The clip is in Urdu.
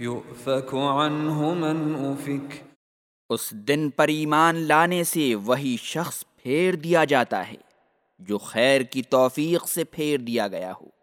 يؤفك عنه من افك اس دن پر ایمان لانے سے وہی شخص پھیر دیا جاتا ہے جو خیر کی توفیق سے پھیر دیا گیا ہو۔